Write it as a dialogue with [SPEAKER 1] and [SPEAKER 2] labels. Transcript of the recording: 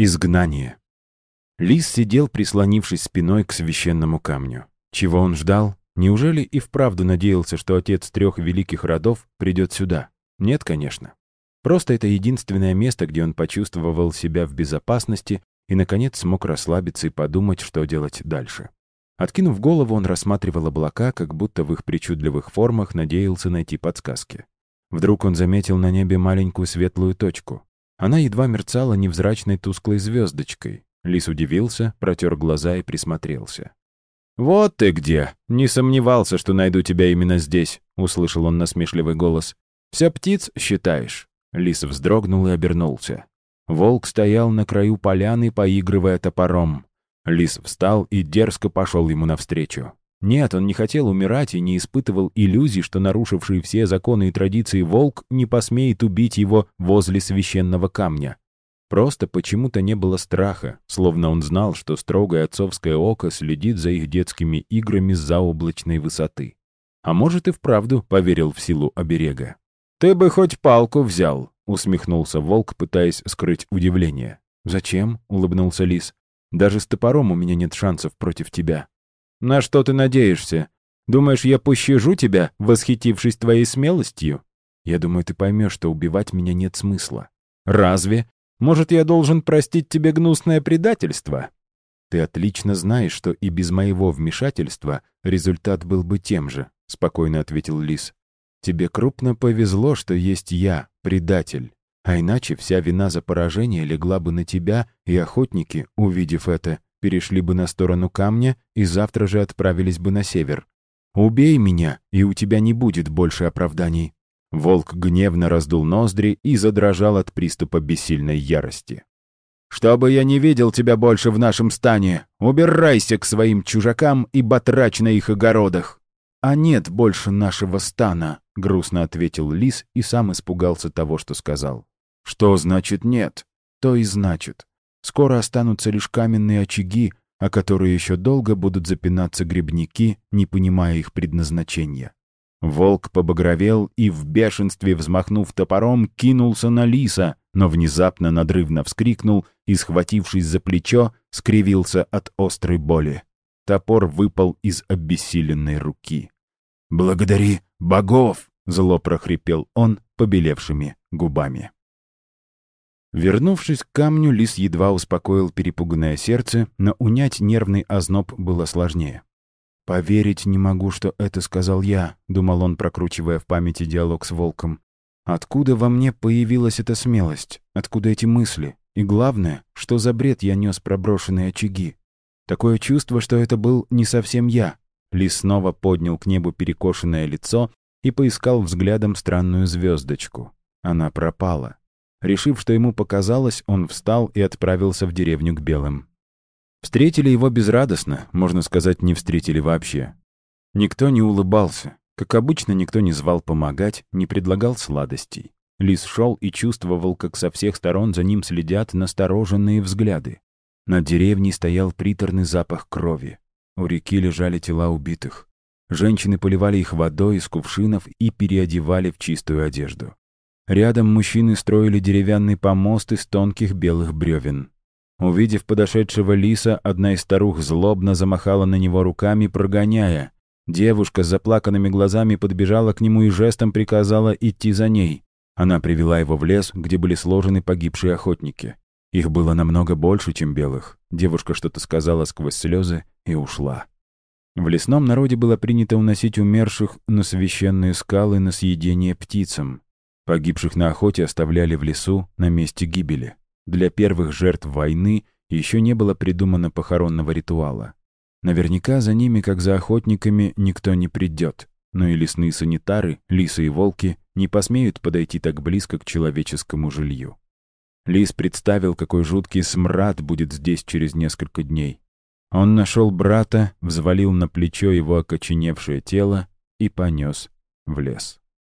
[SPEAKER 1] Изгнание. Лис сидел, прислонившись спиной к священному камню. Чего он ждал? Неужели и вправду надеялся, что отец трех великих родов придет сюда? Нет, конечно. Просто это единственное место, где он почувствовал себя в безопасности и, наконец, смог расслабиться и подумать, что делать дальше. Откинув голову, он рассматривал облака, как будто в их причудливых формах надеялся найти подсказки. Вдруг он заметил на небе маленькую светлую точку. Она едва мерцала невзрачной тусклой звездочкой. Лис удивился, протер глаза и присмотрелся. «Вот ты где! Не сомневался, что найду тебя именно здесь», — услышал он насмешливый голос. «Вся птиц считаешь?» Лис вздрогнул и обернулся. Волк стоял на краю поляны, поигрывая топором. Лис встал и дерзко пошел ему навстречу. Нет, он не хотел умирать и не испытывал иллюзий, что нарушивший все законы и традиции волк не посмеет убить его возле священного камня. Просто почему-то не было страха, словно он знал, что строгое отцовское око следит за их детскими играми с заоблачной высоты. А может и вправду поверил в силу оберега. «Ты бы хоть палку взял», — усмехнулся волк, пытаясь скрыть удивление. «Зачем?» — улыбнулся лис. «Даже с топором у меня нет шансов против тебя». «На что ты надеешься? Думаешь, я пощажу тебя, восхитившись твоей смелостью?» «Я думаю, ты поймешь, что убивать меня нет смысла». «Разве? Может, я должен простить тебе гнусное предательство?» «Ты отлично знаешь, что и без моего вмешательства результат был бы тем же», — спокойно ответил Лис. «Тебе крупно повезло, что есть я, предатель. А иначе вся вина за поражение легла бы на тебя, и охотники, увидев это, перешли бы на сторону камня и завтра же отправились бы на север. Убей меня, и у тебя не будет больше оправданий». Волк гневно раздул ноздри и задрожал от приступа бессильной ярости. «Чтобы я не видел тебя больше в нашем стане, убирайся к своим чужакам и батрач на их огородах!» «А нет больше нашего стана», — грустно ответил лис и сам испугался того, что сказал. «Что значит нет?» «То и значит. Скоро останутся лишь каменные очаги, о которые еще долго будут запинаться грибники, не понимая их предназначения. Волк побагровел и, в бешенстве взмахнув топором, кинулся на лиса, но внезапно надрывно вскрикнул и, схватившись за плечо, скривился от острой боли. Топор выпал из обессиленной руки. «Благодари богов!» — зло прохрипел он побелевшими губами. Вернувшись к камню, лис едва успокоил перепуганное сердце, но унять нервный озноб было сложнее. «Поверить не могу, что это сказал я», — думал он, прокручивая в памяти диалог с волком. «Откуда во мне появилась эта смелость? Откуда эти мысли? И главное, что за бред я нес про брошенные очаги? Такое чувство, что это был не совсем я». Лис снова поднял к небу перекошенное лицо и поискал взглядом странную звездочку. Она пропала. Решив, что ему показалось, он встал и отправился в деревню к белым. Встретили его безрадостно, можно сказать, не встретили вообще. Никто не улыбался. Как обычно, никто не звал помогать, не предлагал сладостей. Лис шел и чувствовал, как со всех сторон за ним следят настороженные взгляды. Над деревней стоял приторный запах крови. У реки лежали тела убитых. Женщины поливали их водой из кувшинов и переодевали в чистую одежду. Рядом мужчины строили деревянный помост из тонких белых бревен. Увидев подошедшего лиса, одна из старух злобно замахала на него руками, прогоняя. Девушка с заплаканными глазами подбежала к нему и жестом приказала идти за ней. Она привела его в лес, где были сложены погибшие охотники. Их было намного больше, чем белых. Девушка что-то сказала сквозь слезы и ушла. В лесном народе было принято уносить умерших на священные скалы на съедение птицам. Погибших на охоте оставляли в лесу на месте гибели. Для первых жертв войны еще не было придумано похоронного ритуала. Наверняка за ними, как за охотниками, никто не придет. Но и лесные санитары, лисы и волки, не посмеют подойти так близко к человеческому жилью. Лис представил, какой жуткий смрад будет здесь через несколько дней. Он нашел брата, взвалил на плечо его окоченевшее тело и понес в лес.